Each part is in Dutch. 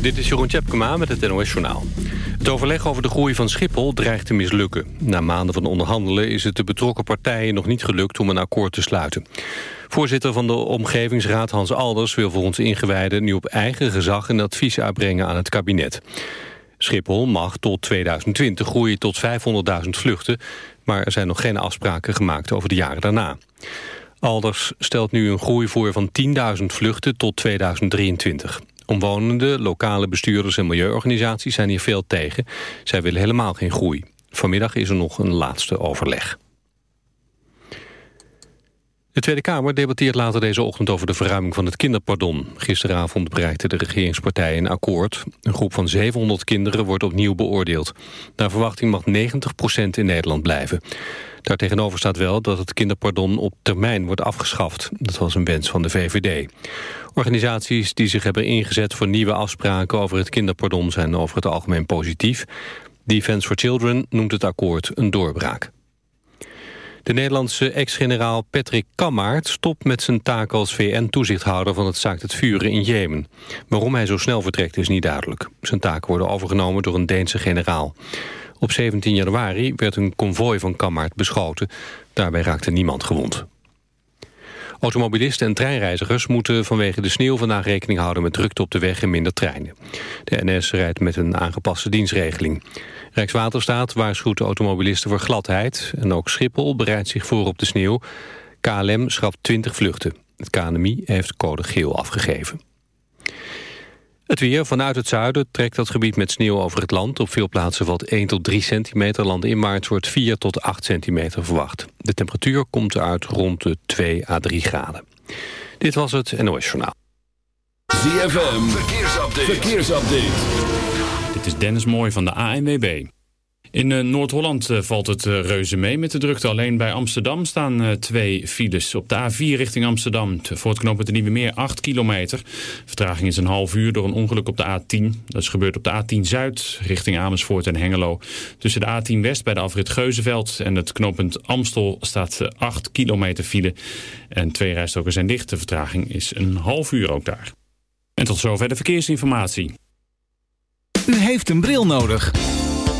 Dit is Jeroen Tjepkema met het NOS Journaal. Het overleg over de groei van Schiphol dreigt te mislukken. Na maanden van onderhandelen is het de betrokken partijen nog niet gelukt om een akkoord te sluiten. Voorzitter van de Omgevingsraad Hans Alders wil volgens ingewijden nu op eigen gezag een advies uitbrengen aan het kabinet. Schiphol mag tot 2020 groeien tot 500.000 vluchten, maar er zijn nog geen afspraken gemaakt over de jaren daarna. Alders stelt nu een groei voor van 10.000 vluchten tot 2023. Omwonenden, lokale bestuurders en milieuorganisaties zijn hier veel tegen. Zij willen helemaal geen groei. Vanmiddag is er nog een laatste overleg. De Tweede Kamer debatteert later deze ochtend over de verruiming van het kinderpardon. Gisteravond bereikten de regeringspartijen een akkoord. Een groep van 700 kinderen wordt opnieuw beoordeeld. Naar verwachting mag 90% in Nederland blijven. Daartegenover staat wel dat het kinderpardon op termijn wordt afgeschaft. Dat was een wens van de VVD. Organisaties die zich hebben ingezet voor nieuwe afspraken over het kinderpardon zijn over het algemeen positief. Defence for Children noemt het akkoord een doorbraak. De Nederlandse ex-generaal Patrick Kammaert stopt met zijn taak als VN-toezichthouder van het staakt het vuren in Jemen. Waarom hij zo snel vertrekt is niet duidelijk. Zijn taken worden overgenomen door een Deense generaal. Op 17 januari werd een konvooi van Kammaert beschoten. Daarbij raakte niemand gewond. Automobilisten en treinreizigers moeten vanwege de sneeuw vandaag rekening houden met drukte op de weg en minder treinen. De NS rijdt met een aangepaste dienstregeling. Rijkswaterstaat waarschuwt de automobilisten voor gladheid en ook Schiphol bereidt zich voor op de sneeuw. KLM schrapt 20 vluchten. Het KNMI heeft code geel afgegeven. Het weer. Vanuit het zuiden trekt dat gebied met sneeuw over het land. Op veel plaatsen valt 1 tot 3 centimeter. Land in maart wordt 4 tot 8 centimeter verwacht. De temperatuur komt uit rond de 2 à 3 graden. Dit was het NOS Journaal. ZFM. Verkeersupdate. Verkeersupdate. Dit is Dennis Mooij van de ANWB. In uh, Noord-Holland uh, valt het uh, reuze mee met de drukte. Alleen bij Amsterdam staan twee files. Op de A4 richting Amsterdam. Voor het knooppunt Nieuwe Meer 8 kilometer. Vertraging is een half uur door een ongeluk op de A10. Dat is gebeurd op de A10 Zuid richting Amersfoort en Hengelo. Tussen de A10 West bij de afrit Geuzenveld en het knooppunt Amstel staat 8 kilometer file. En twee rijstroken zijn dicht. De vertraging is een half uur ook daar. En tot zover de verkeersinformatie. U heeft een bril nodig.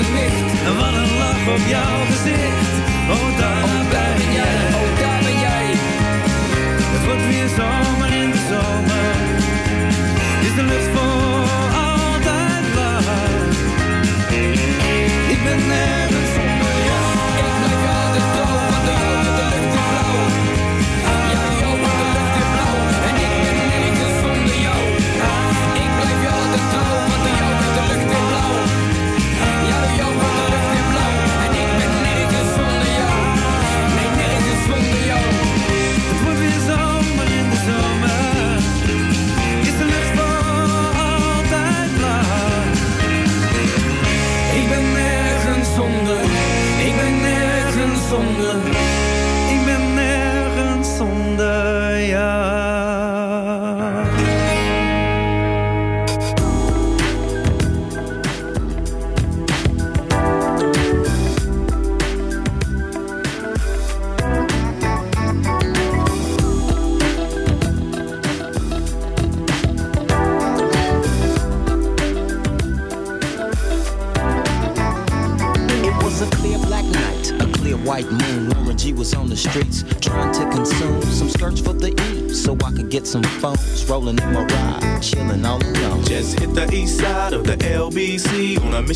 een licht. En wat een lach op jouw gezicht. Oh, daar Oh, daar ben jij, oh, daar ben jij. Het wordt weer zomer in de zomer. Is de lucht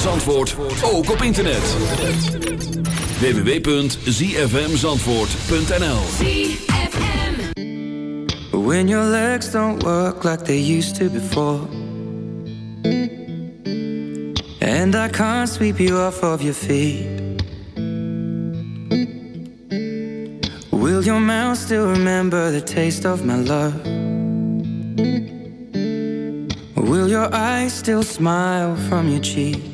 van Zandvoort ook op internet. www.zfmzandvoort.nl When your legs don't work like they used to before And I can't sweep you off of your feet Will your mouth still remember the taste of my love? Will your eyes still smile from your cheek?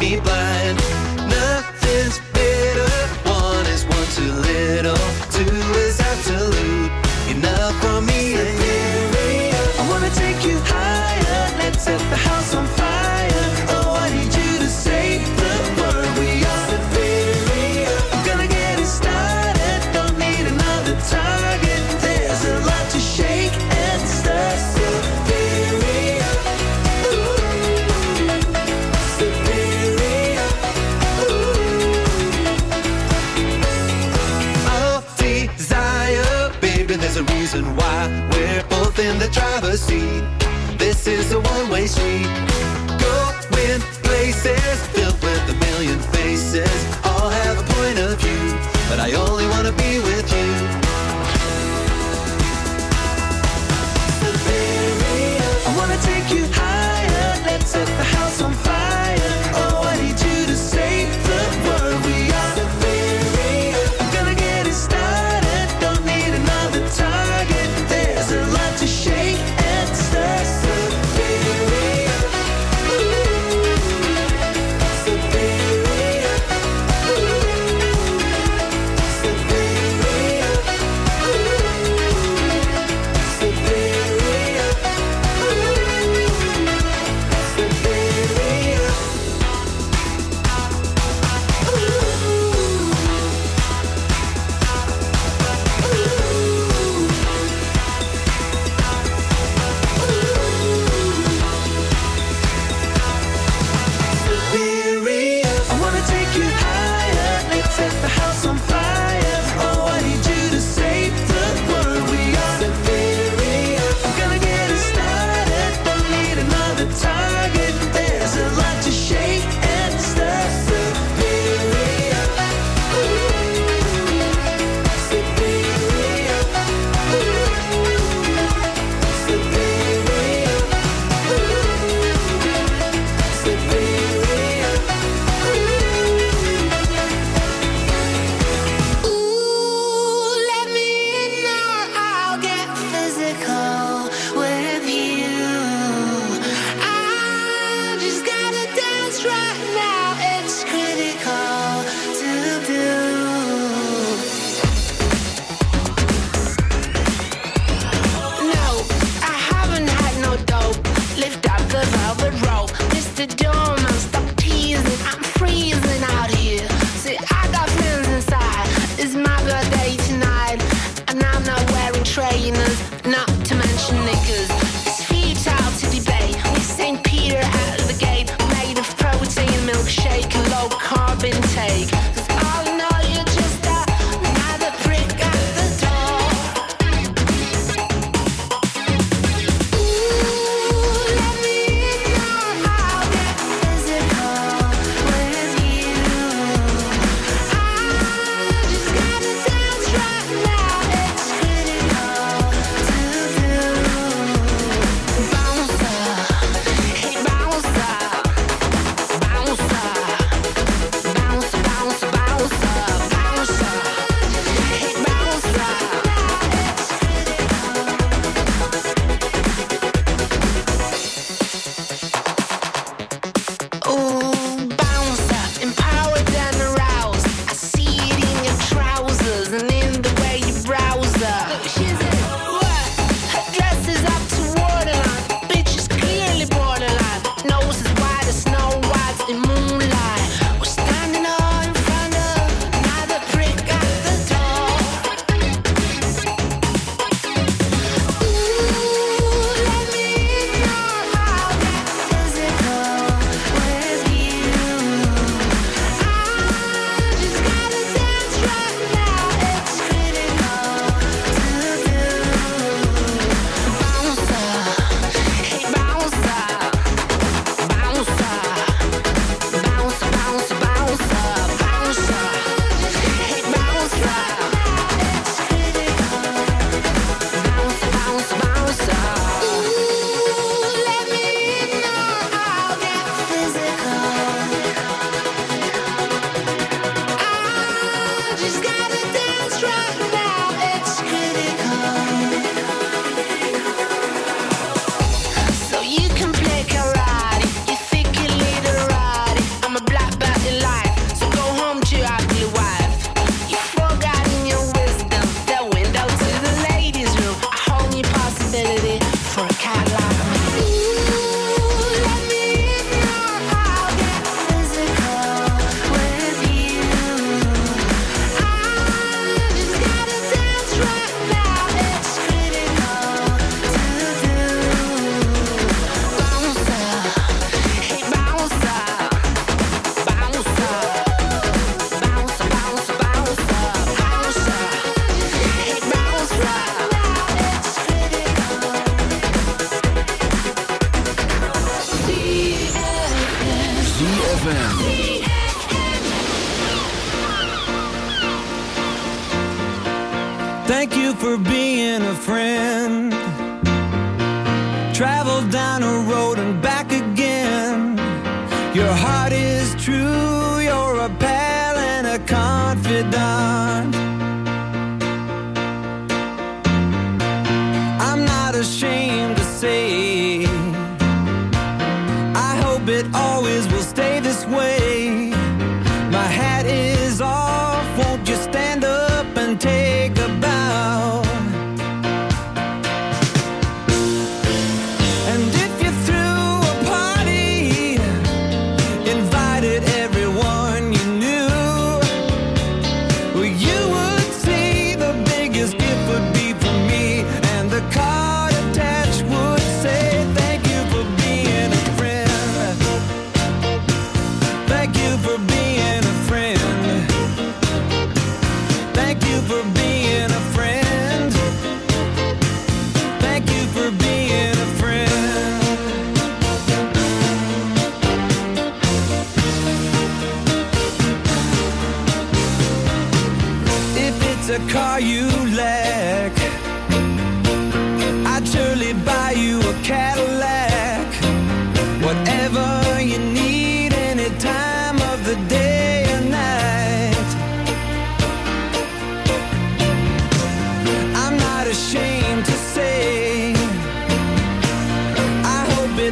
be blind.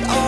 it all.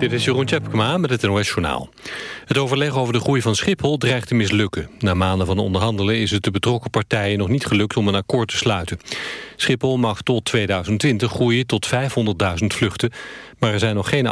Dit is Jeroen Tjepkema met het NOS Journaal. Het overleg over de groei van Schiphol dreigt te mislukken. Na maanden van onderhandelen is het de betrokken partijen nog niet gelukt om een akkoord te sluiten. Schiphol mag tot 2020 groeien tot 500.000 vluchten, maar er zijn nog geen